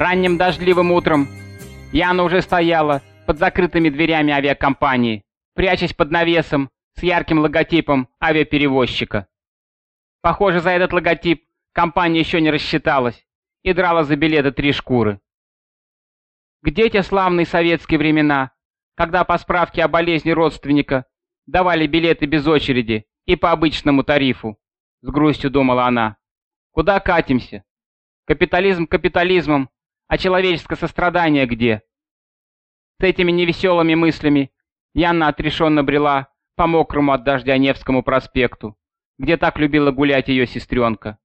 Ранним дождливым утром Яна уже стояла под закрытыми дверями авиакомпании, прячась под навесом с ярким логотипом авиаперевозчика. Похоже, за этот логотип компания еще не рассчиталась и драла за билеты три шкуры. Где те славные советские времена, когда по справке о болезни родственника давали билеты без очереди и по обычному тарифу? С грустью думала она. Куда катимся? Капитализм капитализмом, а человеческое сострадание где? С этими невеселыми мыслями Яна отрешенно брела по мокрому от дождя Невскому проспекту, где так любила гулять ее сестренка.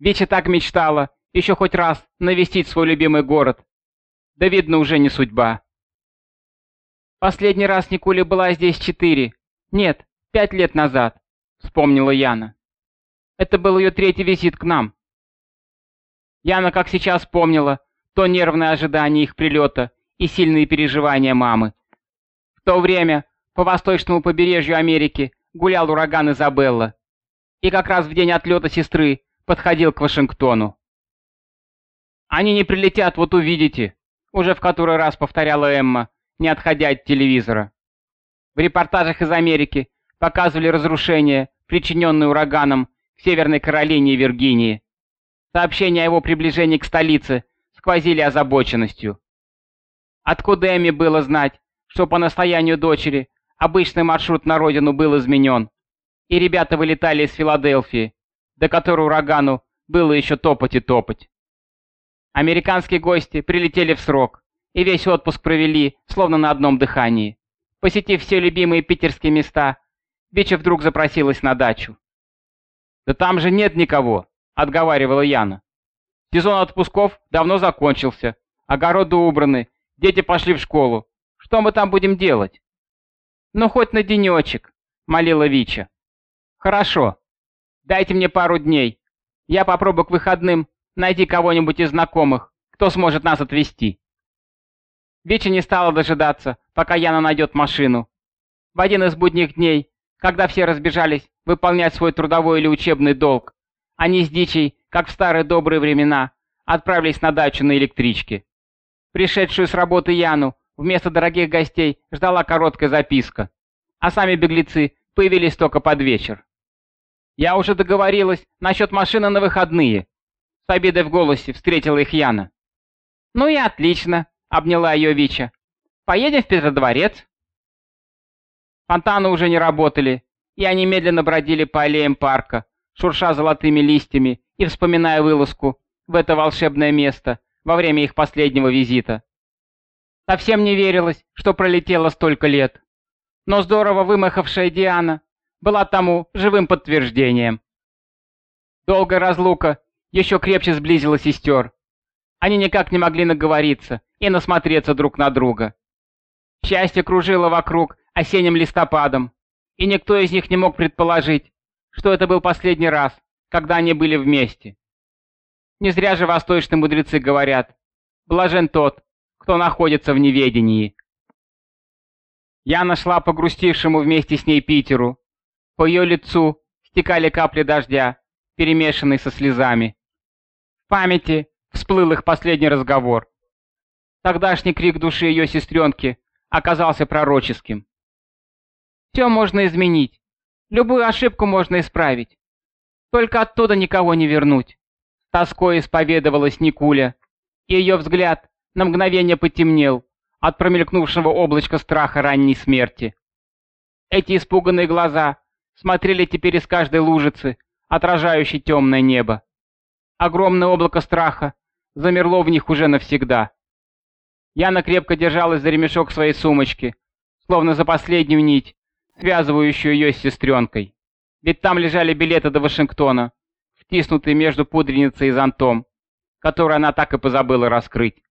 Веча так мечтала еще хоть раз навестить свой любимый город. Да видно уже не судьба. Последний раз Никуля была здесь четыре, нет, пять лет назад, вспомнила Яна. Это был ее третий визит к нам. Яна, как сейчас помнила, то нервное ожидание их прилета и сильные переживания мамы. В то время по восточному побережью Америки гулял ураган Изабелла, и как раз в день отлета сестры подходил к Вашингтону. «Они не прилетят, вот увидите», — уже в который раз повторяла Эмма, не отходя от телевизора. В репортажах из Америки показывали разрушения, причиненные ураганом в Северной Каролине и Виргинии. Сообщения о его приближении к столице сквозили озабоченностью. Откуда Эми было знать, что по настоянию дочери обычный маршрут на родину был изменен, и ребята вылетали из Филадельфии, до которой урагану было еще топать и топать. Американские гости прилетели в срок, и весь отпуск провели, словно на одном дыхании. Посетив все любимые питерские места, Бича вдруг запросилась на дачу. «Да там же нет никого!» — отговаривала Яна. «Сезон отпусков давно закончился, огороды убраны, дети пошли в школу. Что мы там будем делать?» «Ну, хоть на денечек», — молила Вича. «Хорошо. Дайте мне пару дней. Я попробую к выходным найти кого-нибудь из знакомых, кто сможет нас отвезти». Вича не стала дожидаться, пока Яна найдет машину. В один из будних дней когда все разбежались выполнять свой трудовой или учебный долг, они с Дичей, как в старые добрые времена, отправились на дачу на электричке. Пришедшую с работы Яну вместо дорогих гостей ждала короткая записка, а сами беглецы появились только под вечер. «Я уже договорилась насчет машины на выходные», — с обидой в голосе встретила их Яна. «Ну и отлично», — обняла ее Вича. «Поедем в Петродворец?» Фонтаны уже не работали, и они медленно бродили по аллеям парка, шурша золотыми листьями и вспоминая вылазку в это волшебное место во время их последнего визита. Совсем не верилось, что пролетело столько лет. Но здорово вымахавшая Диана была тому живым подтверждением. Долгая разлука еще крепче сблизила сестер. Они никак не могли наговориться и насмотреться друг на друга. Счастье кружило вокруг осенним листопадом, и никто из них не мог предположить, что это был последний раз, когда они были вместе. Не зря же восточные мудрецы говорят «блажен тот, кто находится в неведении». Я нашла погрустившему вместе с ней Питеру. По ее лицу стекали капли дождя, перемешанные со слезами. В памяти всплыл их последний разговор. Тогдашний крик души ее сестренки оказался пророческим. Все можно изменить. Любую ошибку можно исправить. Только оттуда никого не вернуть. С тоской исповедовалась Никуля, и ее взгляд на мгновение потемнел от промелькнувшего облачка страха ранней смерти. Эти испуганные глаза смотрели теперь из каждой лужицы, отражающей темное небо. Огромное облако страха замерло в них уже навсегда. Яна крепко держалась за ремешок своей сумочки, словно за последнюю нить, связывающую ее с сестренкой. Ведь там лежали билеты до Вашингтона, втиснутые между пудреницей и зонтом, который она так и позабыла раскрыть.